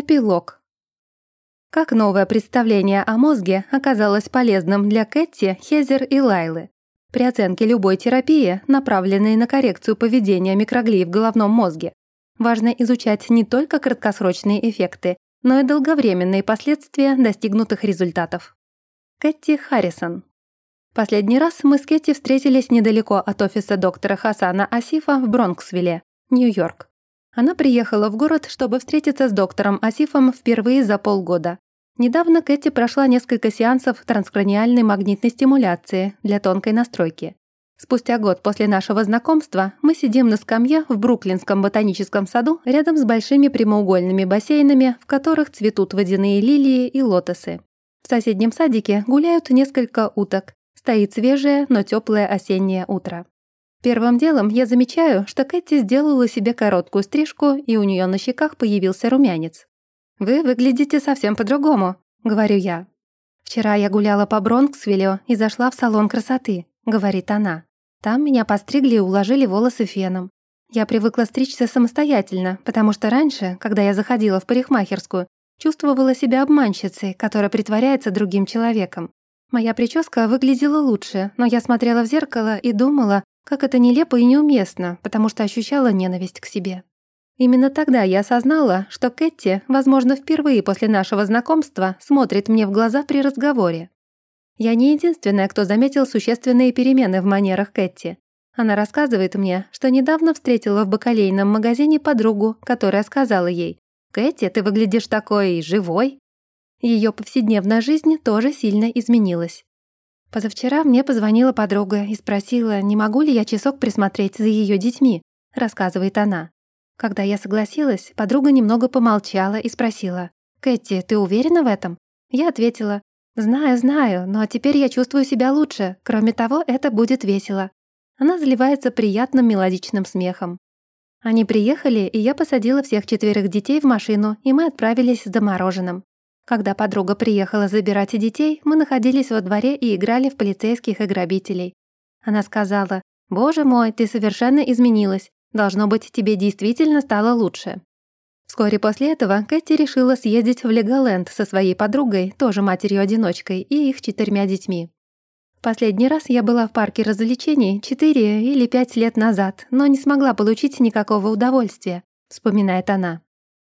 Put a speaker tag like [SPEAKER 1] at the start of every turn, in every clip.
[SPEAKER 1] Эпилог. Как новое представление о мозге оказалось полезным для Кэти, Хезер и Лайлы? При оценке любой терапии, направленной на коррекцию поведения микроглий в головном мозге, важно изучать не только краткосрочные эффекты, но и долговременные последствия достигнутых результатов. Кэти Харрисон. Последний раз мы с Кэти встретились недалеко от офиса доктора Хасана Асифа в Бронксвилле, Нью-Йорк. Она приехала в город, чтобы встретиться с доктором Асифом впервые за полгода. Недавно Кэти прошла несколько сеансов транскраниальной магнитной стимуляции для тонкой настройки. Спустя год после нашего знакомства мы сидим на скамье в Бруклинском ботаническом саду рядом с большими прямоугольными бассейнами, в которых цветут водяные лилии и лотосы. В соседнем садике гуляют несколько уток. Стоит свежее, но теплое осеннее утро. Первым делом я замечаю, что Кэти сделала себе короткую стрижку, и у нее на щеках появился румянец. «Вы выглядите совсем по-другому», — говорю я. «Вчера я гуляла по Бронксвиллю и зашла в салон красоты», — говорит она. «Там меня постригли и уложили волосы феном. Я привыкла стричься самостоятельно, потому что раньше, когда я заходила в парикмахерскую, чувствовала себя обманщицей, которая притворяется другим человеком. Моя прическа выглядела лучше, но я смотрела в зеркало и думала, как это нелепо и неуместно, потому что ощущала ненависть к себе. Именно тогда я осознала, что Кэти, возможно, впервые после нашего знакомства, смотрит мне в глаза при разговоре. Я не единственная, кто заметил существенные перемены в манерах Кэти. Она рассказывает мне, что недавно встретила в бакалейном магазине подругу, которая сказала ей «Кэти, ты выглядишь такой живой». Ее повседневная жизнь тоже сильно изменилась. Позавчера мне позвонила подруга и спросила, не могу ли я часок присмотреть за ее детьми, рассказывает она. Когда я согласилась, подруга немного помолчала и спросила, «Кэти, ты уверена в этом?» Я ответила, «Знаю, знаю, но теперь я чувствую себя лучше. Кроме того, это будет весело». Она заливается приятным мелодичным смехом. Они приехали, и я посадила всех четверых детей в машину, и мы отправились за мороженым. Когда подруга приехала забирать детей, мы находились во дворе и играли в полицейских и грабителей. Она сказала, «Боже мой, ты совершенно изменилась. Должно быть, тебе действительно стало лучше». Вскоре после этого Кэти решила съездить в Леголенд со своей подругой, тоже матерью-одиночкой, и их четырьмя детьми. Последний раз я была в парке развлечений четыре или пять лет назад, но не смогла получить никакого удовольствия, вспоминает она.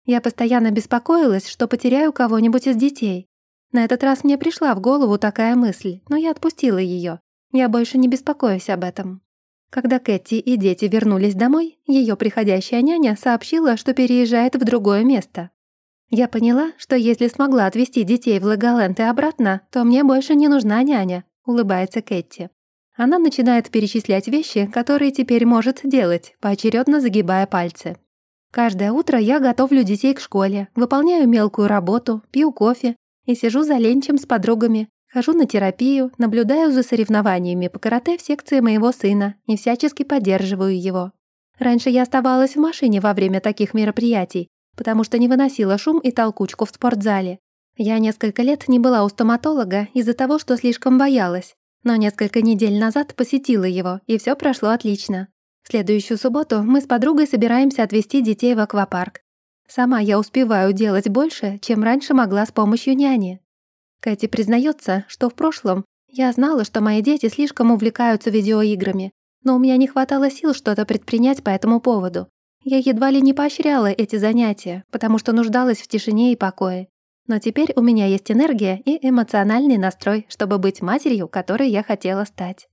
[SPEAKER 1] Я постоянно беспокоилась, что потеряю кого-нибудь из детей. На этот раз мне пришла в голову такая мысль, но я отпустила ее. Я больше не беспокоюсь об этом. Когда Кэти и дети вернулись домой, ее приходящая няня сообщила, что переезжает в другое место. Я поняла, что если смогла отвезти детей в Лаголенд и обратно, то мне больше не нужна няня, улыбается Кэти. Она начинает перечислять вещи, которые теперь может делать, поочередно загибая пальцы. Каждое утро я готовлю детей к школе, выполняю мелкую работу, пью кофе и сижу за ленчем с подругами, хожу на терапию, наблюдаю за соревнованиями по карате в секции моего сына и всячески поддерживаю его. Раньше я оставалась в машине во время таких мероприятий, потому что не выносила шум и толкучку в спортзале. Я несколько лет не была у стоматолога из-за того, что слишком боялась, но несколько недель назад посетила его, и все прошло отлично. В следующую субботу мы с подругой собираемся отвезти детей в аквапарк. Сама я успеваю делать больше, чем раньше могла с помощью няни. Кэти признается, что в прошлом я знала, что мои дети слишком увлекаются видеоиграми, но у меня не хватало сил что-то предпринять по этому поводу. Я едва ли не поощряла эти занятия, потому что нуждалась в тишине и покое. Но теперь у меня есть энергия и эмоциональный настрой, чтобы быть матерью, которой я хотела стать.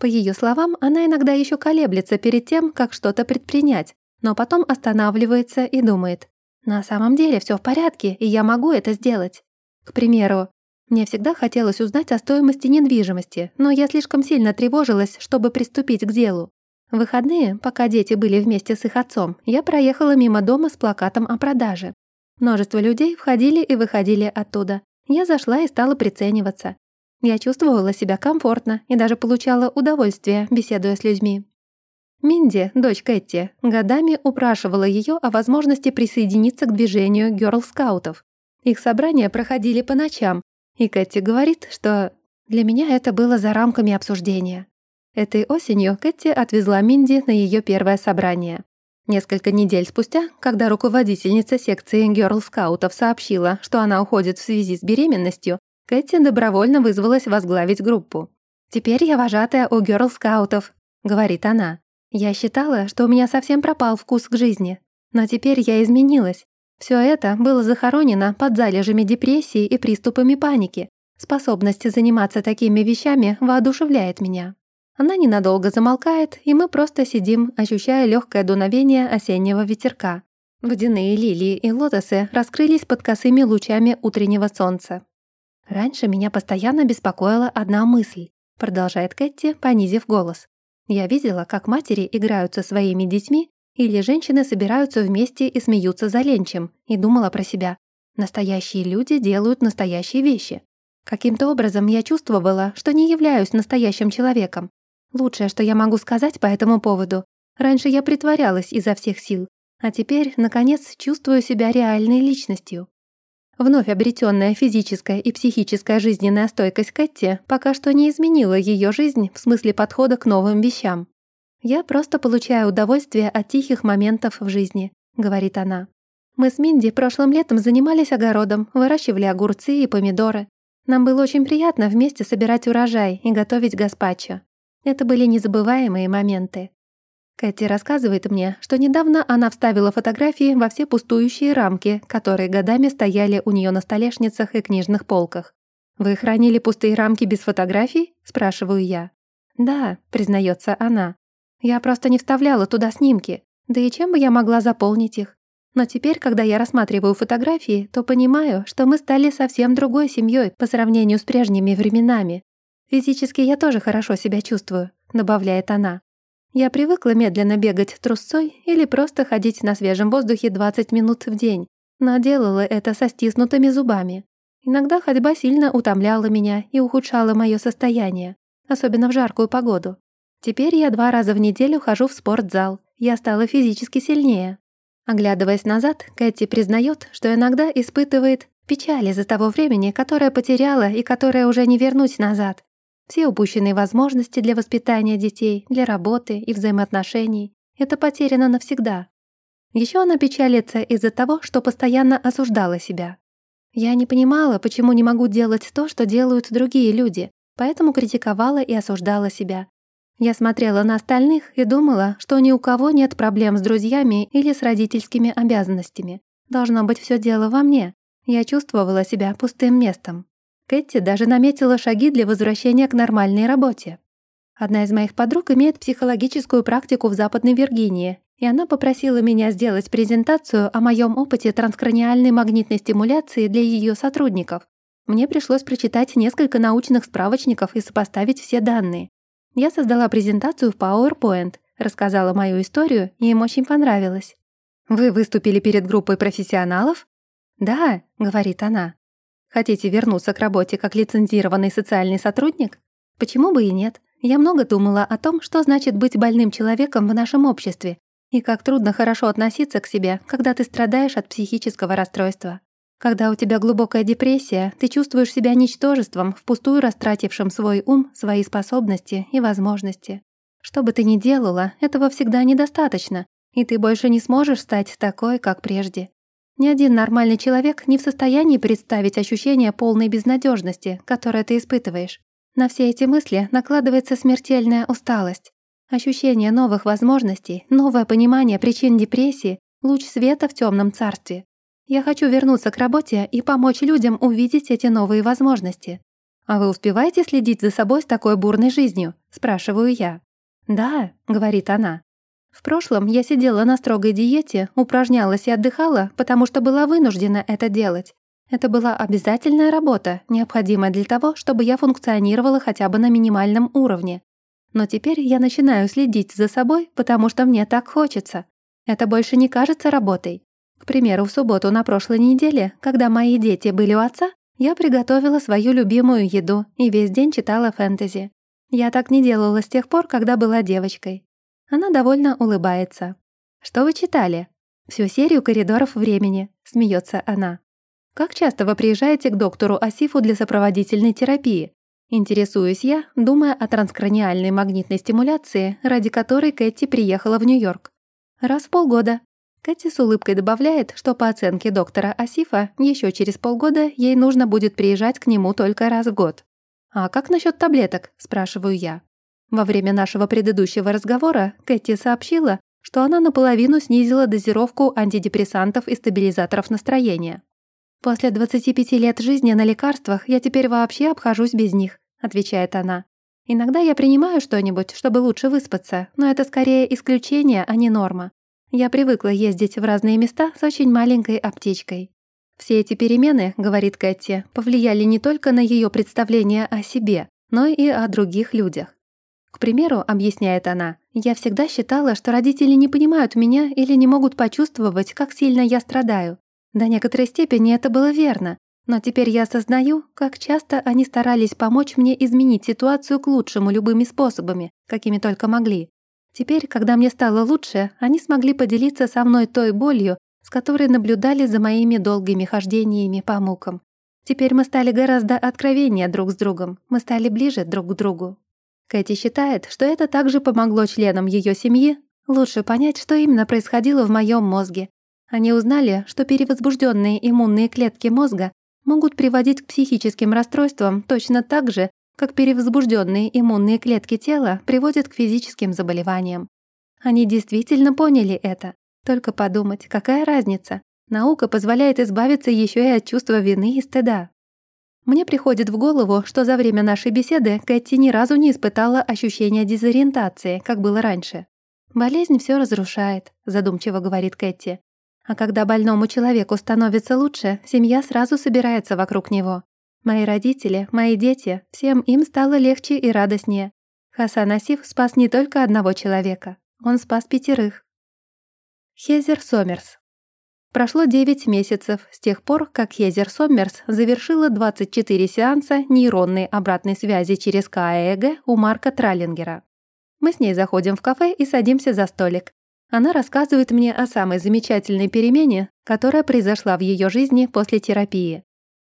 [SPEAKER 1] По ее словам, она иногда еще колеблется перед тем, как что-то предпринять, но потом останавливается и думает, «На самом деле все в порядке, и я могу это сделать». К примеру, мне всегда хотелось узнать о стоимости недвижимости, но я слишком сильно тревожилась, чтобы приступить к делу. В выходные, пока дети были вместе с их отцом, я проехала мимо дома с плакатом о продаже. Множество людей входили и выходили оттуда. Я зашла и стала прицениваться. Я чувствовала себя комфортно и даже получала удовольствие, беседуя с людьми. Минди, дочь Кэти, годами упрашивала ее о возможности присоединиться к движению герл-скаутов. Их собрания проходили по ночам, и Кэти говорит, что для меня это было за рамками обсуждения. Этой осенью Кэти отвезла Минди на ее первое собрание. Несколько недель спустя, когда руководительница секции герл-скаутов сообщила, что она уходит в связи с беременностью, Кэти добровольно вызвалась возглавить группу. «Теперь я вожатая у герл-скаутов», — говорит она. «Я считала, что у меня совсем пропал вкус к жизни. Но теперь я изменилась. Все это было захоронено под залежами депрессии и приступами паники. Способность заниматься такими вещами воодушевляет меня. Она ненадолго замолкает, и мы просто сидим, ощущая легкое дуновение осеннего ветерка. Водяные лилии и лотосы раскрылись под косыми лучами утреннего солнца. «Раньше меня постоянно беспокоила одна мысль», продолжает Кэти, понизив голос. «Я видела, как матери играют со своими детьми, или женщины собираются вместе и смеются за ленчем, и думала про себя. Настоящие люди делают настоящие вещи. Каким-то образом я чувствовала, что не являюсь настоящим человеком. Лучшее, что я могу сказать по этому поводу. Раньше я притворялась изо всех сил, а теперь, наконец, чувствую себя реальной личностью. Вновь обретенная физическая и психическая жизненная стойкость Кэти пока что не изменила ее жизнь в смысле подхода к новым вещам. «Я просто получаю удовольствие от тихих моментов в жизни», — говорит она. «Мы с Минди прошлым летом занимались огородом, выращивали огурцы и помидоры. Нам было очень приятно вместе собирать урожай и готовить гаспачо. Это были незабываемые моменты. Кэти рассказывает мне, что недавно она вставила фотографии во все пустующие рамки, которые годами стояли у нее на столешницах и книжных полках. «Вы хранили пустые рамки без фотографий?» – спрашиваю я. «Да», – признается она. «Я просто не вставляла туда снимки. Да и чем бы я могла заполнить их? Но теперь, когда я рассматриваю фотографии, то понимаю, что мы стали совсем другой семьей по сравнению с прежними временами. Физически я тоже хорошо себя чувствую», — добавляет она. «Я привыкла медленно бегать трусцой или просто ходить на свежем воздухе 20 минут в день, но делала это со стиснутыми зубами. Иногда ходьба сильно утомляла меня и ухудшала мое состояние, особенно в жаркую погоду. Теперь я два раза в неделю хожу в спортзал, я стала физически сильнее, Оглядываясь назад, Кэти признает, что иногда испытывает печаль из-за того времени, которое потеряла и которое уже не вернуть назад. Все упущенные возможности для воспитания детей, для работы и взаимоотношений — это потеряно навсегда. Еще она печалится из-за того, что постоянно осуждала себя. Я не понимала, почему не могу делать то, что делают другие люди, поэтому критиковала и осуждала себя. Я смотрела на остальных и думала, что ни у кого нет проблем с друзьями или с родительскими обязанностями. Должно быть все дело во мне. Я чувствовала себя пустым местом. Кэти даже наметила шаги для возвращения к нормальной работе. Одна из моих подруг имеет психологическую практику в Западной Виргинии, и она попросила меня сделать презентацию о моем опыте транскраниальной магнитной стимуляции для ее сотрудников. Мне пришлось прочитать несколько научных справочников и сопоставить все данные. Я создала презентацию в PowerPoint, рассказала мою историю, и им очень понравилось. «Вы выступили перед группой профессионалов?» «Да», — говорит она. «Хотите вернуться к работе как лицензированный социальный сотрудник? Почему бы и нет? Я много думала о том, что значит быть больным человеком в нашем обществе, и как трудно хорошо относиться к себе, когда ты страдаешь от психического расстройства. Когда у тебя глубокая депрессия, ты чувствуешь себя ничтожеством, впустую растратившим свой ум, свои способности и возможности. Что бы ты ни делала, этого всегда недостаточно, и ты больше не сможешь стать такой, как прежде. Ни один нормальный человек не в состоянии представить ощущение полной безнадежности, которое ты испытываешь. На все эти мысли накладывается смертельная усталость. Ощущение новых возможностей, новое понимание причин депрессии, луч света в темном царстве. Я хочу вернуться к работе и помочь людям увидеть эти новые возможности. А вы успеваете следить за собой с такой бурной жизнью? Спрашиваю я. Да, говорит она. В прошлом я сидела на строгой диете, упражнялась и отдыхала, потому что была вынуждена это делать. Это была обязательная работа, необходимая для того, чтобы я функционировала хотя бы на минимальном уровне. Но теперь я начинаю следить за собой, потому что мне так хочется. Это больше не кажется работой. К примеру, в субботу на прошлой неделе, когда мои дети были у отца, я приготовила свою любимую еду и весь день читала фэнтези. Я так не делала с тех пор, когда была девочкой. Она довольно улыбается. «Что вы читали?» «Всю серию коридоров времени», — смеется она. «Как часто вы приезжаете к доктору Асифу для сопроводительной терапии?» Интересуюсь я, думая о транскраниальной магнитной стимуляции, ради которой Кэти приехала в Нью-Йорк. Раз в полгода. Кэти с улыбкой добавляет, что по оценке доктора Асифа, еще через полгода ей нужно будет приезжать к нему только раз в год. «А как насчет таблеток?» – спрашиваю я. Во время нашего предыдущего разговора Кэти сообщила, что она наполовину снизила дозировку антидепрессантов и стабилизаторов настроения. «После 25 лет жизни на лекарствах я теперь вообще обхожусь без них», – отвечает она. «Иногда я принимаю что-нибудь, чтобы лучше выспаться, но это скорее исключение, а не норма. Я привыкла ездить в разные места с очень маленькой аптечкой. Все эти перемены, говорит Кэти, повлияли не только на ее представление о себе, но и о других людях. К примеру, объясняет она, я всегда считала, что родители не понимают меня или не могут почувствовать, как сильно я страдаю. До некоторой степени это было верно, но теперь я осознаю, как часто они старались помочь мне изменить ситуацию к лучшему любыми способами, какими только могли. Теперь, когда мне стало лучше, они смогли поделиться со мной той болью, с которой наблюдали за моими долгими хождениями по мукам. Теперь мы стали гораздо откровеннее друг с другом, мы стали ближе друг к другу. Кэти считает, что это также помогло членам ее семьи лучше понять, что именно происходило в моем мозге. Они узнали, что перевозбужденные иммунные клетки мозга могут приводить к психическим расстройствам точно так же, как перевозбужденные иммунные клетки тела приводят к физическим заболеваниям. Они действительно поняли это. Только подумать, какая разница? Наука позволяет избавиться еще и от чувства вины и стыда. Мне приходит в голову, что за время нашей беседы Кэти ни разу не испытала ощущения дезориентации, как было раньше. «Болезнь все разрушает», — задумчиво говорит Кэти. «А когда больному человеку становится лучше, семья сразу собирается вокруг него. Мои родители, мои дети, всем им стало легче и радостнее. Хасан Асиф спас не только одного человека, он спас пятерых. Хезер Сомерс Прошло 9 месяцев с тех пор, как Хезер Сомерс завершила 24 сеанса нейронной обратной связи через КАЭГ у Марка Траллингера. Мы с ней заходим в кафе и садимся за столик. Она рассказывает мне о самой замечательной перемене, которая произошла в ее жизни после терапии.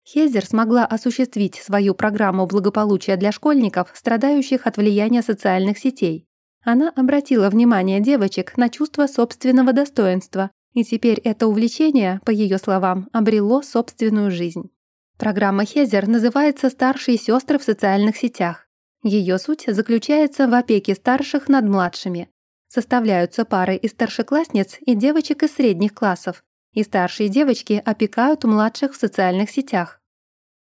[SPEAKER 1] Хезер смогла осуществить свою программу благополучия для школьников, страдающих от влияния социальных сетей. Она обратила внимание девочек на чувство собственного достоинства, и теперь это увлечение, по ее словам, обрело собственную жизнь. Программа Хезер называется «Старшие сестры в социальных сетях». Ее суть заключается в опеке старших над младшими. Составляются пары из старшеклассниц и девочек из средних классов, и старшие девочки опекают младших в социальных сетях.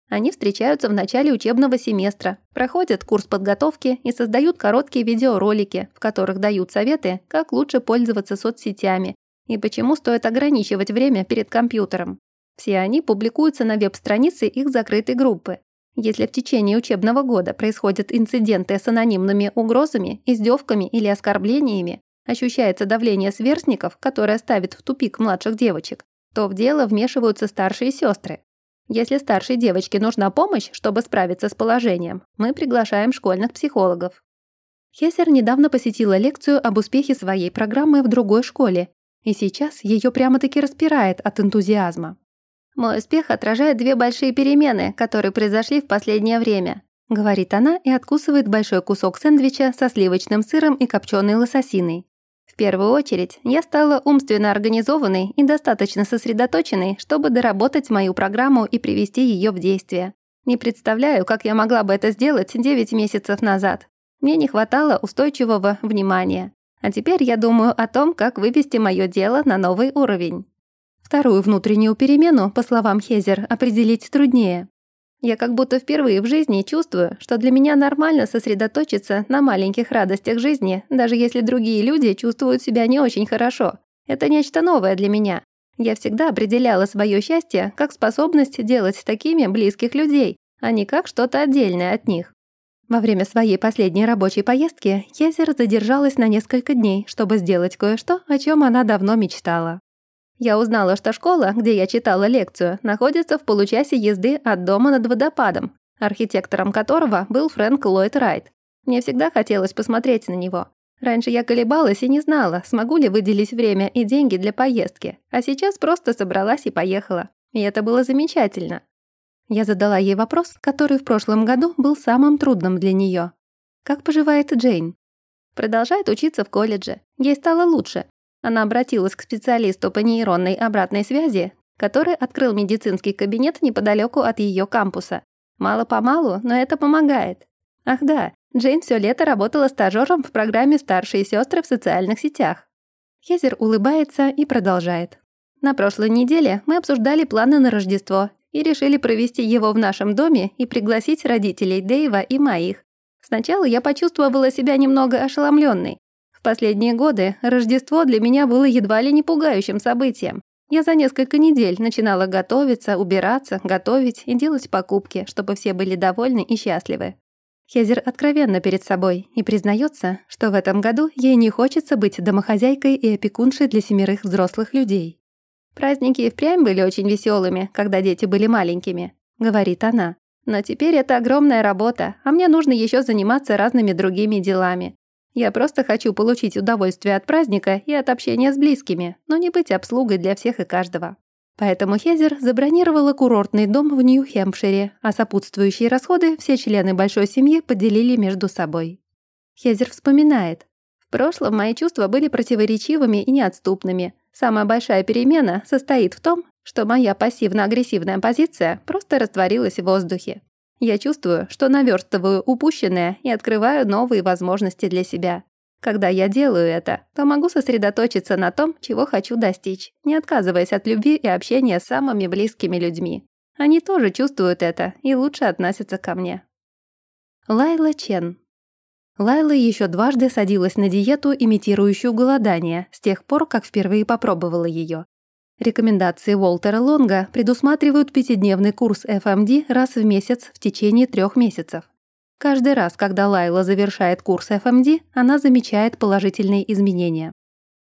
[SPEAKER 1] Они встречаются в начале учебного семестра, проходят курс подготовки и создают короткие видеоролики, в которых дают советы, как лучше пользоваться соцсетями и почему стоит ограничивать время перед компьютером. Все они публикуются на веб-странице их закрытой группы. Если в течение учебного года происходят инциденты с анонимными угрозами, издевками или оскорблениями, ощущается давление сверстников, которое ставит в тупик младших девочек, то в дело вмешиваются старшие сестры. Если старшей девочке нужна помощь, чтобы справиться с положением, мы приглашаем школьных психологов. Хессер недавно посетила лекцию об успехе своей программы в другой школе, и сейчас ее прямо-таки распирает от энтузиазма. «Мой успех отражает две большие перемены, которые произошли в последнее время», говорит она и откусывает большой кусок сэндвича со сливочным сыром и копченой лососиной. В первую очередь, я стала умственно организованной и достаточно сосредоточенной, чтобы доработать мою программу и привести ее в действие. Не представляю, как я могла бы это сделать 9 месяцев назад. Мне не хватало устойчивого внимания. А теперь я думаю о том, как вывести мое дело на новый уровень. Вторую внутреннюю перемену, по словам Хезер, определить труднее. Я как будто впервые в жизни чувствую, что для меня нормально сосредоточиться на маленьких радостях жизни, даже если другие люди чувствуют себя не очень хорошо. Это нечто новое для меня. Я всегда определяла свое счастье как способность делать такими близких людей, а не как что-то отдельное от них. Во время своей последней рабочей поездки Езер задержалась на несколько дней, чтобы сделать кое-что, о чем она давно мечтала. Я узнала, что школа, где я читала лекцию, находится в получасе езды от дома над водопадом, архитектором которого был Фрэнк Ллойд Райт. Мне всегда хотелось посмотреть на него. Раньше я колебалась и не знала, смогу ли выделить время и деньги для поездки, а сейчас просто собралась и поехала. И это было замечательно. Я задала ей вопрос, который в прошлом году был самым трудным для нее. Как поживает Джейн? Продолжает учиться в колледже. Ей стало лучше, Она обратилась к специалисту по нейронной обратной связи, который открыл медицинский кабинет неподалеку от ее кампуса. Мало-помалу, но это помогает. Ах да, Джейн все лето работала стажером в программе «Старшие сестры в социальных сетях». Хезер улыбается и продолжает. На прошлой неделе мы обсуждали планы на Рождество и решили провести его в нашем доме и пригласить родителей Дэйва и моих. Сначала я почувствовала себя немного ошеломленной. В последние годы Рождество для меня было едва ли не пугающим событием. Я за несколько недель начинала готовиться, убираться, готовить и делать покупки, чтобы все были довольны и счастливы. Хезер откровенно перед собой и признается, что в этом году ей не хочется быть домохозяйкой и опекуншей для семерых взрослых людей. «Праздники и впрямь были очень веселыми, когда дети были маленькими», — говорит она. «Но теперь это огромная работа, а мне нужно еще заниматься разными другими делами. Я просто хочу получить удовольствие от праздника и от общения с близкими, но не быть обслугой для всех и каждого». Поэтому Хезер забронировала курортный дом в Нью-Хэмпшире, а сопутствующие расходы все члены большой семьи поделили между собой. Хезер вспоминает. «В прошлом мои чувства были противоречивыми и неотступными. Самая большая перемена состоит в том, что моя пассивно-агрессивная позиция просто растворилась в воздухе. Я чувствую, что наверстываю упущенное и открываю новые возможности для себя. Когда я делаю это, то могу сосредоточиться на том, чего хочу достичь, не отказываясь от любви и общения с самыми близкими людьми. Они тоже чувствуют это и лучше относятся ко мне. Лайла Чен Лайла еще дважды садилась на диету, имитирующую голодание, с тех пор, как впервые попробовала ее. Рекомендации Уолтера Лонга предусматривают пятидневный курс FMD раз в месяц в течение трех месяцев. Каждый раз, когда Лайла завершает курс FMD, она замечает положительные изменения.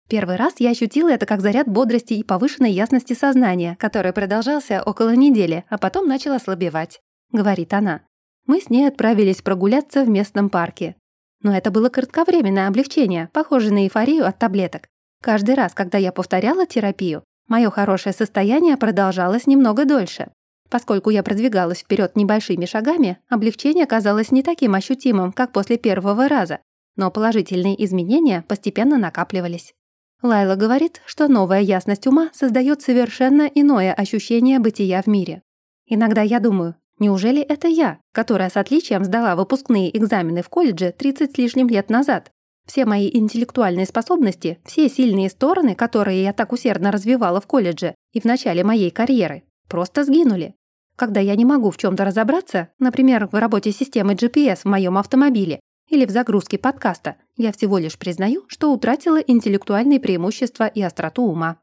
[SPEAKER 1] Первый раз я ощутила это как заряд бодрости и повышенной ясности сознания, который продолжался около недели, а потом начал ослабевать, говорит она. Мы с ней отправились прогуляться в местном парке. Но это было кратковременное облегчение, похожее на эйфорию от таблеток. Каждый раз, когда я повторяла терапию, мое хорошее состояние продолжалось немного дольше. Поскольку я продвигалась вперед небольшими шагами, облегчение казалось не таким ощутимым, как после первого раза, но положительные изменения постепенно накапливались. Лайла говорит, что новая ясность ума создает совершенно иное ощущение бытия в мире. Иногда я думаю, Неужели это я, которая с отличием сдала выпускные экзамены в колледже 30 с лишним лет назад? Все мои интеллектуальные способности, все сильные стороны, которые я так усердно развивала в колледже и в начале моей карьеры, просто сгинули. Когда я не могу в чем-то разобраться, например, в работе системы GPS в моем автомобиле или в загрузке подкаста, я всего лишь признаю, что утратила интеллектуальные преимущества и остроту ума.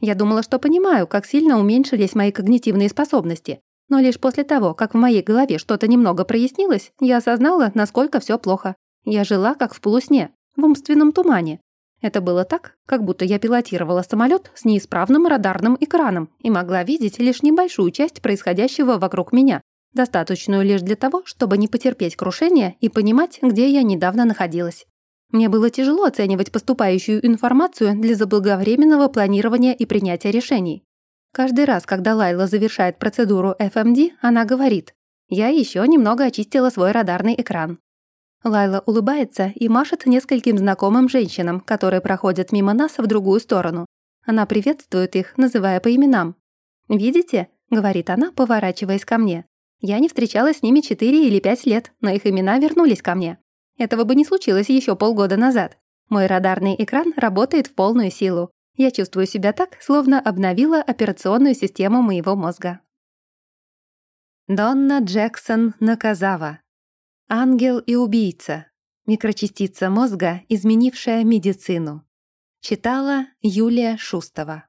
[SPEAKER 1] Я думала, что понимаю, как сильно уменьшились мои когнитивные способности, но лишь после того, как в моей голове что-то немного прояснилось, я осознала, насколько все плохо. Я жила как в полусне, в умственном тумане. Это было так, как будто я пилотировала самолет с неисправным радарным экраном и могла видеть лишь небольшую часть происходящего вокруг меня, достаточную лишь для того, чтобы не потерпеть крушение и понимать, где я недавно находилась. Мне было тяжело оценивать поступающую информацию для заблаговременного планирования и принятия решений. Каждый раз, когда Лайла завершает процедуру FMD, она говорит «Я еще немного очистила свой радарный экран». Лайла улыбается и машет нескольким знакомым женщинам, которые проходят мимо нас в другую сторону. Она приветствует их, называя по именам. «Видите?» — говорит она, поворачиваясь ко мне. «Я не встречалась с ними 4 или 5 лет, но их имена вернулись ко мне. Этого бы не случилось еще полгода назад. Мой радарный экран работает в полную силу. Я чувствую себя так, словно обновила операционную систему моего мозга. Донна Джексон Наказава. Ангел и убийца. Микрочастица мозга, изменившая медицину. Читала Юлия Шустова.